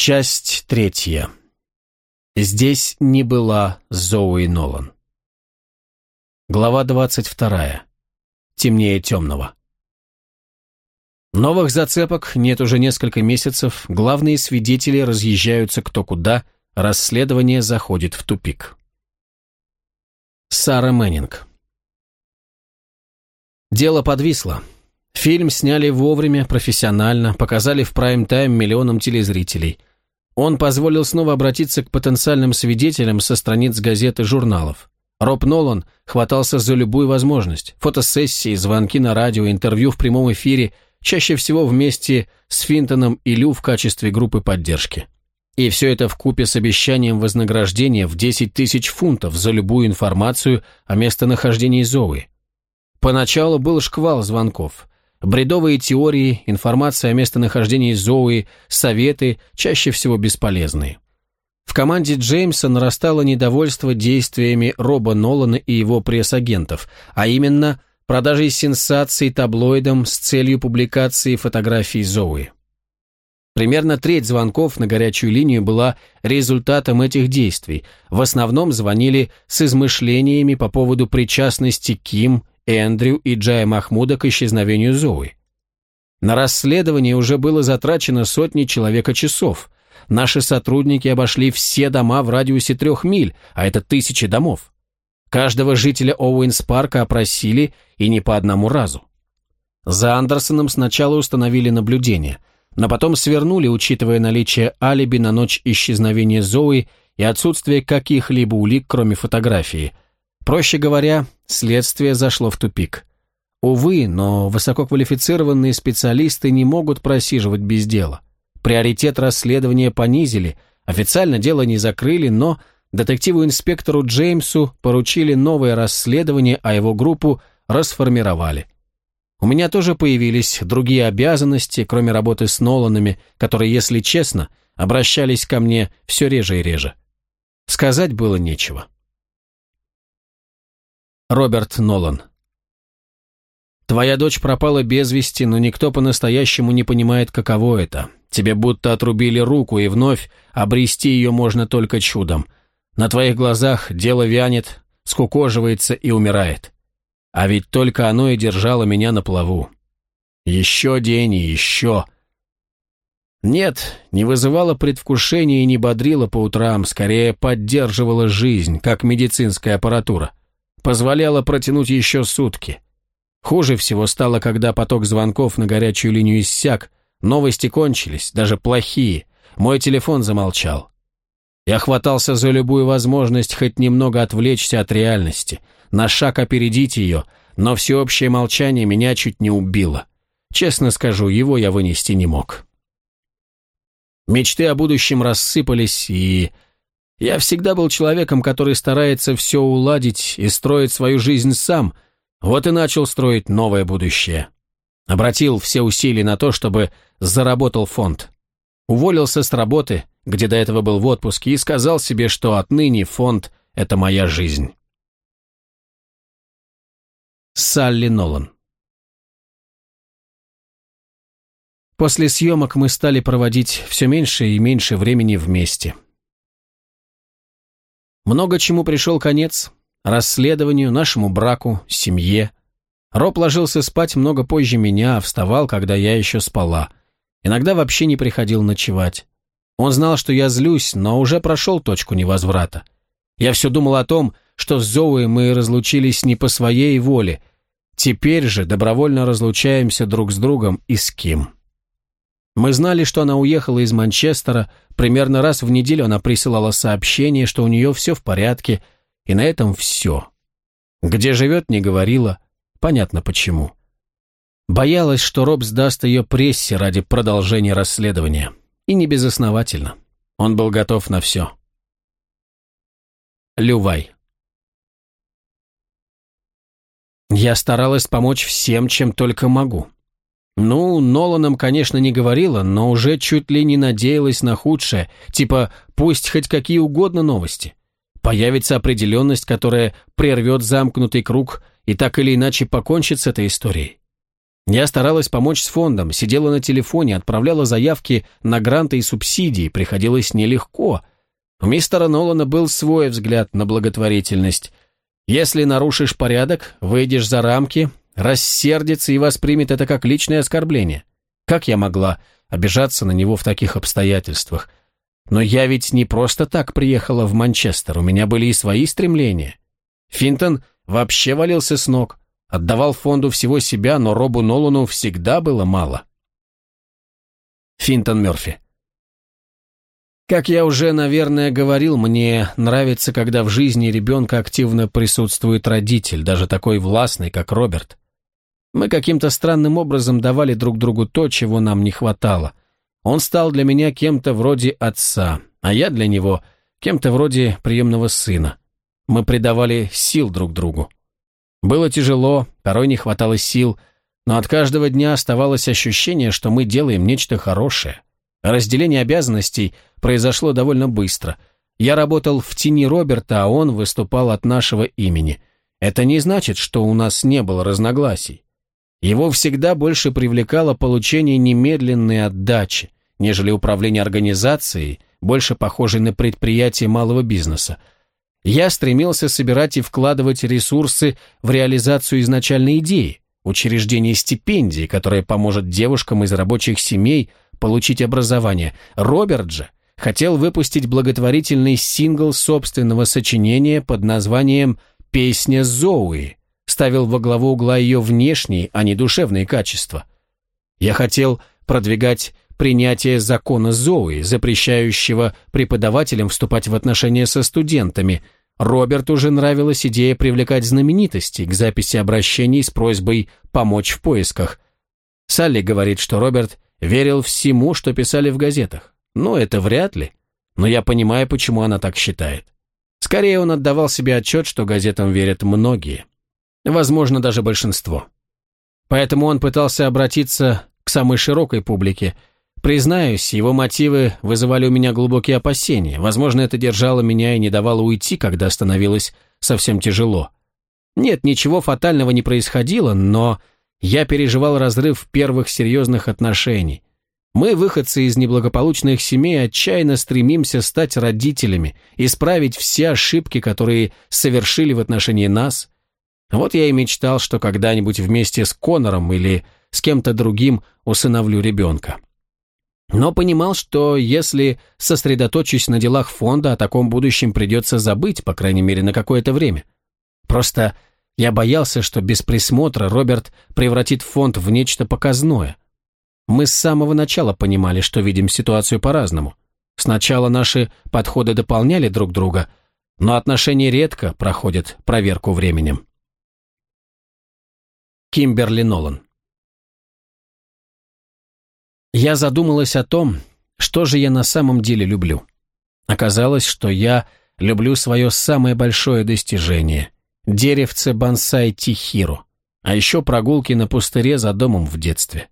Часть третья. Здесь не была Зоуи Нолан. Глава двадцать вторая. Темнее темного. Новых зацепок нет уже несколько месяцев, главные свидетели разъезжаются кто куда, расследование заходит в тупик. Сара Мэнинг. Дело подвисло. Фильм сняли вовремя, профессионально, показали в прайм-тайм миллионам телезрителей – он позволил снова обратиться к потенциальным свидетелям со страниц газет и журналов. Роб Нолан хватался за любую возможность. Фотосессии, звонки на радио, интервью в прямом эфире, чаще всего вместе с Финтоном и Лю в качестве группы поддержки. И все это в купе с обещанием вознаграждения в 10 тысяч фунтов за любую информацию о местонахождении Зои. Поначалу был шквал звонков. Бредовые теории, информация о местонахождении Зои, советы чаще всего бесполезны. В команде Джеймса нарастало недовольство действиями Роба Нолана и его пресс-агентов, а именно продажей сенсаций таблоидам с целью публикации фотографий Зои. Примерно треть звонков на горячую линию была результатом этих действий. В основном звонили с измышлениями по поводу причастности Ким Эндрю и Джая Махмуда к исчезновению Зои. На расследование уже было затрачено сотни человека часов. Наши сотрудники обошли все дома в радиусе трех миль, а это тысячи домов. Каждого жителя Оуэнс-парка опросили и не по одному разу. За Андерсоном сначала установили наблюдение, но потом свернули, учитывая наличие алиби на ночь исчезновения Зои и отсутствие каких-либо улик, кроме фотографии. Проще говоря, Следствие зашло в тупик. Увы, но высококвалифицированные специалисты не могут просиживать без дела. Приоритет расследования понизили, официально дело не закрыли, но детективу-инспектору Джеймсу поручили новое расследование, а его группу расформировали. У меня тоже появились другие обязанности, кроме работы с Ноланами, которые, если честно, обращались ко мне все реже и реже. Сказать было нечего. Роберт Нолан. Твоя дочь пропала без вести, но никто по-настоящему не понимает, каково это. Тебе будто отрубили руку, и вновь обрести ее можно только чудом. На твоих глазах дело вянет, скукоживается и умирает. А ведь только оно и держало меня на плаву. Еще день и еще. Нет, не вызывало предвкушения и не бодрило по утрам, скорее поддерживала жизнь, как медицинская аппаратура. Позволяло протянуть еще сутки. Хуже всего стало, когда поток звонков на горячую линию иссяк, новости кончились, даже плохие, мой телефон замолчал. Я хватался за любую возможность хоть немного отвлечься от реальности, на шаг опередить ее, но всеобщее молчание меня чуть не убило. Честно скажу, его я вынести не мог. Мечты о будущем рассыпались, и я всегда был человеком, который старается все уладить и строить свою жизнь сам, вот и начал строить новое будущее. Обратил все усилия на то, чтобы заработал фонд. Уволился с работы, где до этого был в отпуске, и сказал себе, что отныне фонд – это моя жизнь. Салли Нолан После съемок мы стали проводить все меньше и меньше времени вместе – много чему пришел конец. Расследованию, нашему браку, семье. Роб ложился спать много позже меня, а вставал, когда я еще спала. Иногда вообще не приходил ночевать. Он знал, что я злюсь, но уже прошел точку невозврата. Я все думал о том, что с Зоуи мы разлучились не по своей воле. Теперь же добровольно разлучаемся друг с другом и с Ким. Мы знали, что она уехала из Манчестера, примерно раз в неделю она присылала сообщение, что у нее все в порядке, и на этом все. Где живет, не говорила, понятно почему. Боялась, что Роб сдаст ее прессе ради продолжения расследования. И не безосновательно. Он был готов на все. Лювай. Я старалась помочь всем, чем только могу. Ну, Ноланом, конечно, не говорила, но уже чуть ли не надеялась на худшее, типа пусть хоть какие угодно новости. Появится определенность, которая прервет замкнутый круг и так или иначе покончит с этой историей. Я старалась помочь с фондом, сидела на телефоне, отправляла заявки на гранты и субсидии, приходилось нелегко. У мистера Нолана был свой взгляд на благотворительность. Если нарушишь порядок, выйдешь за рамки, рассердится и воспримет это как личное оскорбление. Как я могла обижаться на него в таких обстоятельствах? Но я ведь не просто так приехала в Манчестер, у меня были и свои стремления. Финтон вообще валился с ног, отдавал фонду всего себя, но Робу Нолану всегда было мало. Финтон Мёрфи как я уже, наверное, говорил, мне нравится, когда в жизни ребенка активно присутствует родитель, даже такой властный, как Роберт. Мы каким-то странным образом давали друг другу то, чего нам не хватало. Он стал для меня кем-то вроде отца, а я для него кем-то вроде приемного сына. Мы придавали сил друг другу. Было тяжело, порой не хватало сил, но от каждого дня оставалось ощущение, что мы делаем нечто хорошее. Разделение обязанностей произошло довольно быстро. Я работал в тени Роберта, а он выступал от нашего имени. Это не значит, что у нас не было разногласий. Его всегда больше привлекало получение немедленной отдачи, нежели управление организацией, больше похожей на предприятие малого бизнеса. Я стремился собирать и вкладывать ресурсы в реализацию изначальной идеи, учреждение стипендии, которая поможет девушкам из рабочих семей получить образование. Роберт же хотел выпустить благотворительный сингл собственного сочинения под названием «Песня Зоуи», ставил во главу угла ее внешние, а не душевные качества. Я хотел продвигать принятие закона Зои, запрещающего преподавателям вступать в отношения со студентами. Роберту уже нравилась идея привлекать знаменитости к записи обращений с просьбой помочь в поисках. Салли говорит, что Роберт верил всему, что писали в газетах. но это вряд ли. Но я понимаю, почему она так считает. Скорее, он отдавал себе отчет, что газетам верят многие. Возможно, даже большинство. Поэтому он пытался обратиться к самой широкой публике. Признаюсь, его мотивы вызывали у меня глубокие опасения. Возможно, это держало меня и не давало уйти, когда становилось совсем тяжело. Нет, ничего фатального не происходило, но я переживал разрыв первых серьезных отношений. Мы, выходцы из неблагополучных семей, отчаянно стремимся стать родителями, исправить все ошибки, которые совершили в отношении нас – вот я и мечтал, что когда-нибудь вместе с Конором или с кем-то другим усыновлю ребенка. Но понимал, что если сосредоточусь на делах фонда, о таком будущем придется забыть, по крайней мере, на какое-то время. Просто я боялся, что без присмотра Роберт превратит фонд в нечто показное. Мы с самого начала понимали, что видим ситуацию по-разному. Сначала наши подходы дополняли друг друга, но отношения редко проходят проверку временем. Кимберли Нолан. Я задумалась о том, что же я на самом деле люблю. Оказалось, что я люблю свое самое большое достижение – деревце бонсай Тихиру, а еще прогулки на пустыре за домом в детстве.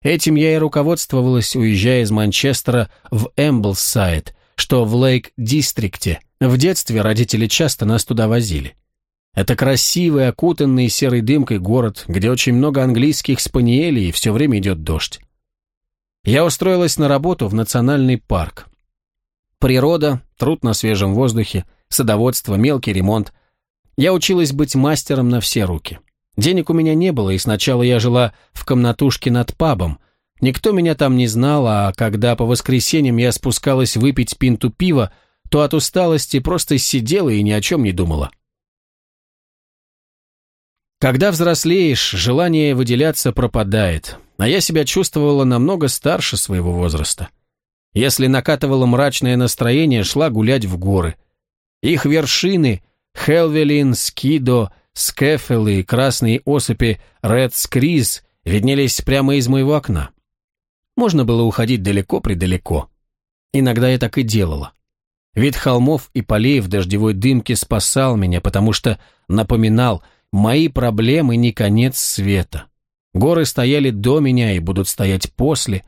Этим я и руководствовалась, уезжая из Манчестера в Эмблсайд, что в Лейк-Дистрикте. В детстве родители часто нас туда возили – это красивый, окутанный серой дымкой город, где очень много английских спаниелей и все время идет дождь. Я устроилась на работу в национальный парк. Природа, труд на свежем воздухе, садоводство, мелкий ремонт. Я училась быть мастером на все руки. Денег у меня не было, и сначала я жила в комнатушке над пабом. Никто меня там не знал, а когда по воскресеньям я спускалась выпить пинту пива, то от усталости просто сидела и ни о чем не думала. Когда взрослеешь, желание выделяться пропадает, а я себя чувствовала намного старше своего возраста. Если накатывало мрачное настроение, шла гулять в горы. Их вершины — Хелвелин, Скидо, Скефел и красные осыпи Ред Скриз — виднелись прямо из моего окна. Можно было уходить далеко-предалеко. Иногда я так и делала. Вид холмов и полей в дождевой дымке спасал меня, потому что напоминал — Мои проблемы не конец света. Горы стояли до меня и будут стоять после.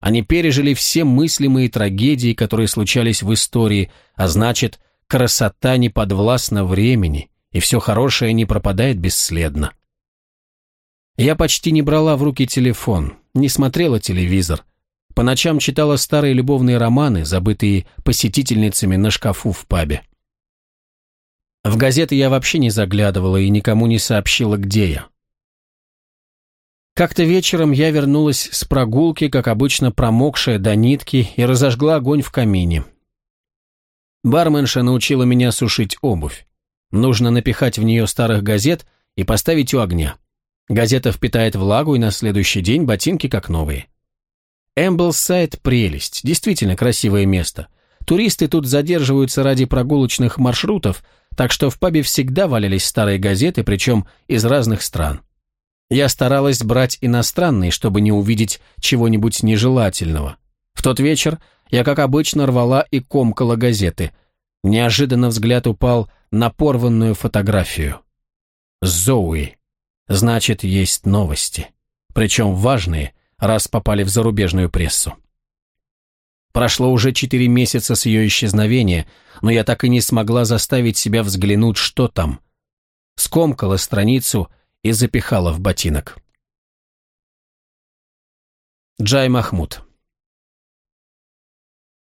Они пережили все мыслимые трагедии, которые случались в истории, а значит, красота не подвластна времени, и все хорошее не пропадает бесследно. Я почти не брала в руки телефон, не смотрела телевизор. По ночам читала старые любовные романы, забытые посетительницами на шкафу в пабе. В газеты я вообще не заглядывала и никому не сообщила, где я. Как-то вечером я вернулась с прогулки, как обычно промокшая до нитки, и разожгла огонь в камине. Барменша научила меня сушить обувь. Нужно напихать в нее старых газет и поставить у огня. Газета впитает влагу, и на следующий день ботинки как новые. Эмблсайд – прелесть, действительно красивое место. Туристы тут задерживаются ради прогулочных маршрутов – так что в пабе всегда валялись старые газеты, причем из разных стран. Я старалась брать иностранные, чтобы не увидеть чего-нибудь нежелательного. В тот вечер я, как обычно, рвала и комкала газеты. Неожиданно взгляд упал на порванную фотографию. Зоуи. Значит, есть новости. Причем важные, раз попали в зарубежную прессу. Прошло уже четыре месяца с ее исчезновения, но я так и не смогла заставить себя взглянуть, что там. Скомкала страницу и запихала в ботинок. Джай Махмуд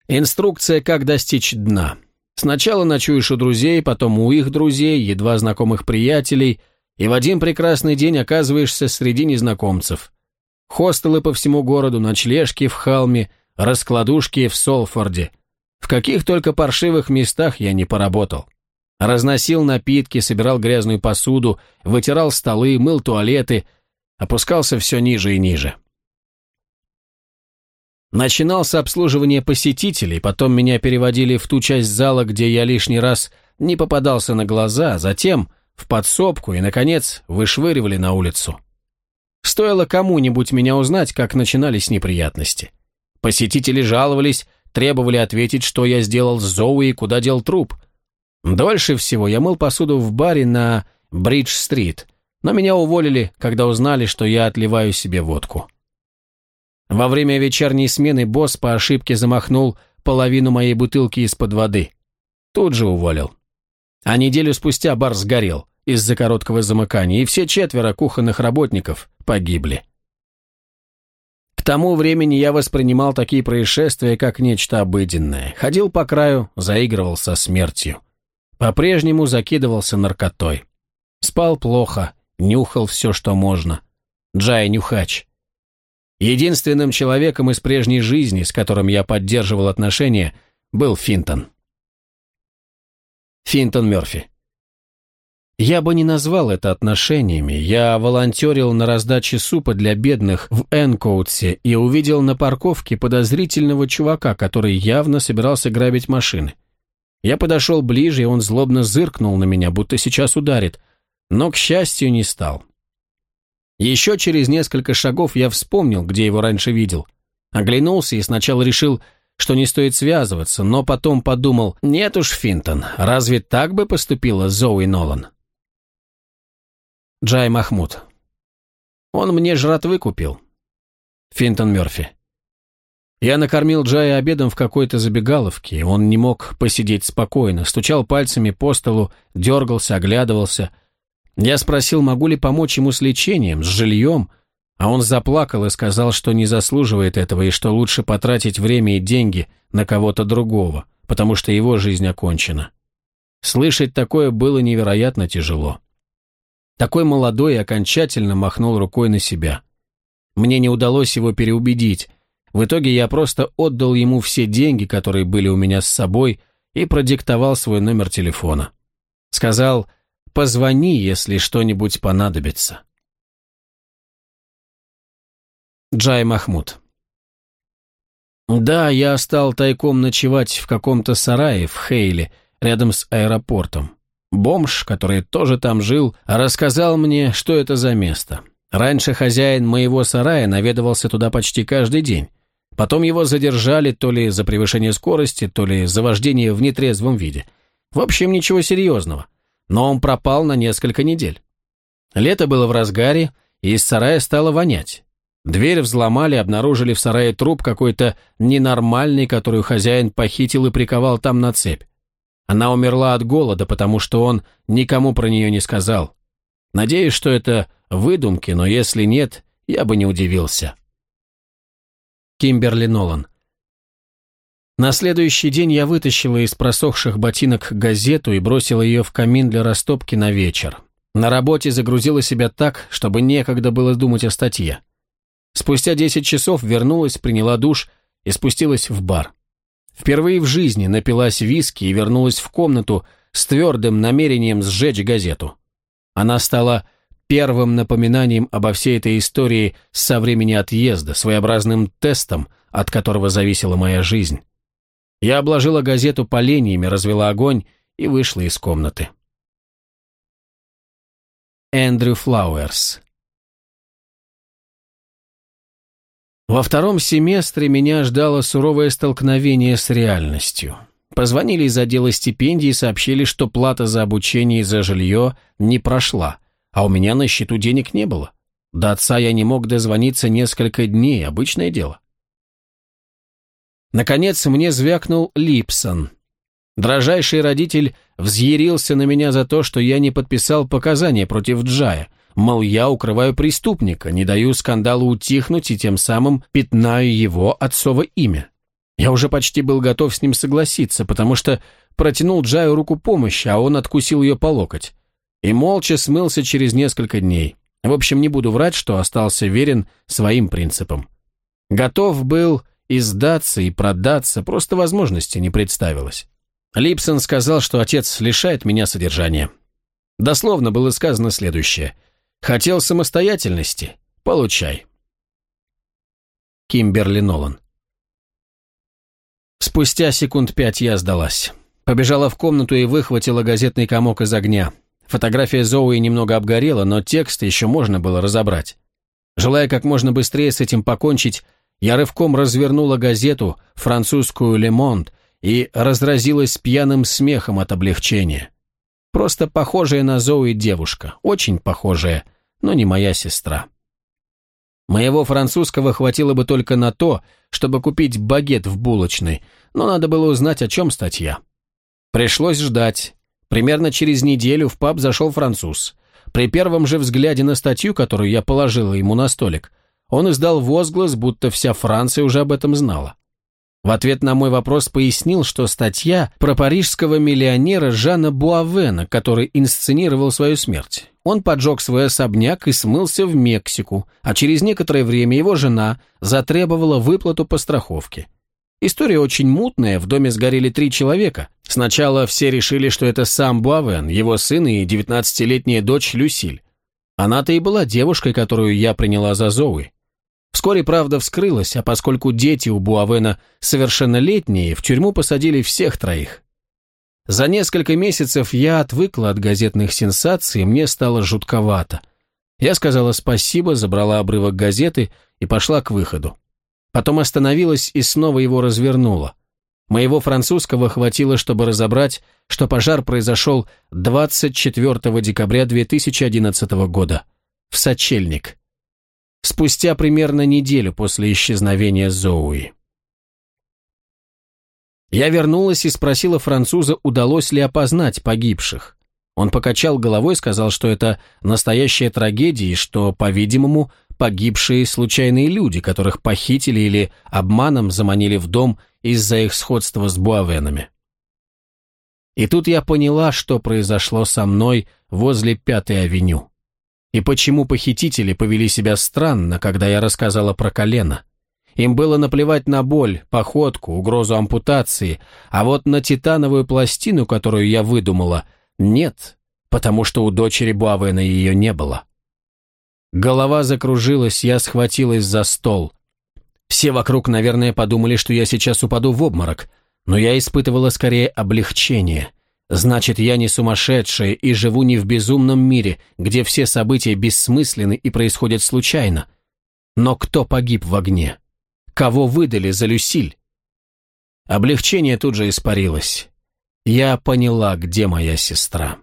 Инструкция, как достичь дна. Сначала ночуешь у друзей, потом у их друзей, едва знакомых приятелей, и в один прекрасный день оказываешься среди незнакомцев. Хостелы по всему городу, ночлежки в Халме – раскладушки в Солфорде. В каких только паршивых местах я не поработал. Разносил напитки, собирал грязную посуду, вытирал столы, мыл туалеты, опускался все ниже и ниже. Начинался обслуживание посетителей, потом меня переводили в ту часть зала, где я лишний раз не попадался на глаза, а затем в подсобку и, наконец, вышвыривали на улицу. Стоило кому-нибудь меня узнать, как начинались неприятности. Посетители жаловались, требовали ответить, что я сделал с Зоуи и куда дел труп. Дольше всего я мыл посуду в баре на Бридж-стрит, но меня уволили, когда узнали, что я отливаю себе водку. Во время вечерней смены босс по ошибке замахнул половину моей бутылки из-под воды. Тут же уволил. А неделю спустя бар сгорел из-за короткого замыкания, и все четверо кухонных работников погибли тому времени я воспринимал такие происшествия как нечто обыденное. Ходил по краю, заигрывал со смертью. По-прежнему закидывался наркотой. Спал плохо, нюхал все, что можно. Джай нюхач. Единственным человеком из прежней жизни, с которым я поддерживал отношения, был Финтон. Финтон Мёрфи. Я бы не назвал это отношениями. Я волонтерил на раздаче супа для бедных в Энкоутсе и увидел на парковке подозрительного чувака, который явно собирался грабить машины. Я подошел ближе, и он злобно зыркнул на меня, будто сейчас ударит, но, к счастью, не стал. Еще через несколько шагов я вспомнил, где его раньше видел. Оглянулся и сначала решил, что не стоит связываться, но потом подумал, нет уж, Финтон, разве так бы поступила Зоуи Нолан? Джай Махмуд. Он мне жратвы купил. Финтон Мёрфи. Я накормил Джая обедом в какой-то забегаловке, он не мог посидеть спокойно, стучал пальцами по столу, дергался, оглядывался. Я спросил, могу ли помочь ему с лечением, с жильем, а он заплакал и сказал, что не заслуживает этого и что лучше потратить время и деньги на кого-то другого, потому что его жизнь окончена. Слышать такое было невероятно тяжело. Такой молодой и окончательно махнул рукой на себя. Мне не удалось его переубедить. В итоге я просто отдал ему все деньги, которые были у меня с собой, и продиктовал свой номер телефона. Сказал «позвони, если что-нибудь понадобится». Джай Махмуд да, я стал тайком ночевать в каком-то сарае в Хейле, рядом с аэропортом. Бомж, который тоже там жил, рассказал мне, что это за место. Раньше хозяин моего сарая наведывался туда почти каждый день. Потом его задержали то ли за превышение скорости, то ли за вождение в нетрезвом виде. В общем, ничего серьезного. Но он пропал на несколько недель. Лето было в разгаре, и из сарая стало вонять. Дверь взломали, обнаружили в сарае труп какой-то ненормальный, которую хозяин похитил и приковал там на цепь. Она умерла от голода, потому что он никому про нее не сказал. Надеюсь, что это выдумки, но если нет, я бы не удивился. Кимберли Нолан На следующий день я вытащила из просохших ботинок газету и бросила ее в камин для растопки на вечер. На работе загрузила себя так, чтобы некогда было думать о статье. Спустя 10 часов вернулась, приняла душ и спустилась в бар. Впервые в жизни напилась виски и вернулась в комнату с твердым намерением сжечь газету. Она стала первым напоминанием обо всей этой истории со времени отъезда, своеобразным тестом, от которого зависела моя жизнь. Я обложила газету поленьями, развела огонь и вышла из комнаты. Эндрю Флауэрс Во втором семестре меня ждало суровое столкновение с реальностью. Позвонили из отдела стипендий и сообщили, что плата за обучение и за жилье не прошла, а у меня на счету денег не было. До отца я не мог дозвониться несколько дней, обычное дело. Наконец мне звякнул Липсон. Дрожайший родитель взъярился на меня за то, что я не подписал показания против Джая – Мол, я укрываю преступника, не даю скандалу утихнуть и тем самым пятнаю его отцово имя. Я уже почти был готов с ним согласиться, потому что протянул Джаю руку помощи, а он откусил ее по локоть. И молча смылся через несколько дней. В общем, не буду врать, что остался верен своим принципам. Готов был и сдаться, и продаться, просто возможности не представилось. Липсон сказал, что отец лишает меня содержания. Дословно было сказано следующее – Хотел самостоятельности? Получай. Кимберли Нолан. Спустя секунд пять я сдалась. Побежала в комнату и выхватила газетный комок из огня. Фотография Зоуи немного обгорела, но текст еще можно было разобрать. Желая как можно быстрее с этим покончить, я рывком развернула газету, французскую «Ле Монт», и разразилась пьяным смехом от облегчения. Просто похожая на Зоуи девушка, очень похожая, но не моя сестра. Моего французского хватило бы только на то, чтобы купить багет в булочной, но надо было узнать, о чем статья. Пришлось ждать. Примерно через неделю в паб зашел француз. При первом же взгляде на статью, которую я положила ему на столик, он издал возглас, будто вся Франция уже об этом знала. В ответ на мой вопрос пояснил, что статья про парижского миллионера Жана Буавена, который инсценировал свою смерть. Он поджег свой особняк и смылся в Мексику, а через некоторое время его жена затребовала выплату по страховке. История очень мутная, в доме сгорели три человека. Сначала все решили, что это сам Буавен, его сын и 19-летняя дочь Люсиль. Она-то и была девушкой, которую я приняла за Зоуи. Вскоре правда вскрылась, а поскольку дети у Буавена совершеннолетние, в тюрьму посадили всех троих. За несколько месяцев я отвыкла от газетных сенсаций, мне стало жутковато. Я сказала спасибо, забрала обрывок газеты и пошла к выходу. Потом остановилась и снова его развернула. Моего французского хватило, чтобы разобрать, что пожар произошел 24 декабря 2011 года. В Сочельник спустя примерно неделю после исчезновения Зоуи. Я вернулась и спросила француза, удалось ли опознать погибших. Он покачал головой, сказал, что это настоящая трагедия и что, по-видимому, погибшие случайные люди, которых похитили или обманом заманили в дом из-за их сходства с буавенами. И тут я поняла, что произошло со мной возле Пятой авеню. И почему похитители повели себя странно, когда я рассказала про колено? Им было наплевать на боль, походку, угрозу ампутации, а вот на титановую пластину, которую я выдумала, нет, потому что у дочери Буавена ее не было. Голова закружилась, я схватилась за стол. Все вокруг, наверное, подумали, что я сейчас упаду в обморок, но я испытывала скорее облегчение. Значит, я не сумасшедшая и живу не в безумном мире, где все события бессмысленны и происходят случайно. Но кто погиб в огне? Кого выдали за Люсиль? Облегчение тут же испарилось. Я поняла, где моя сестра.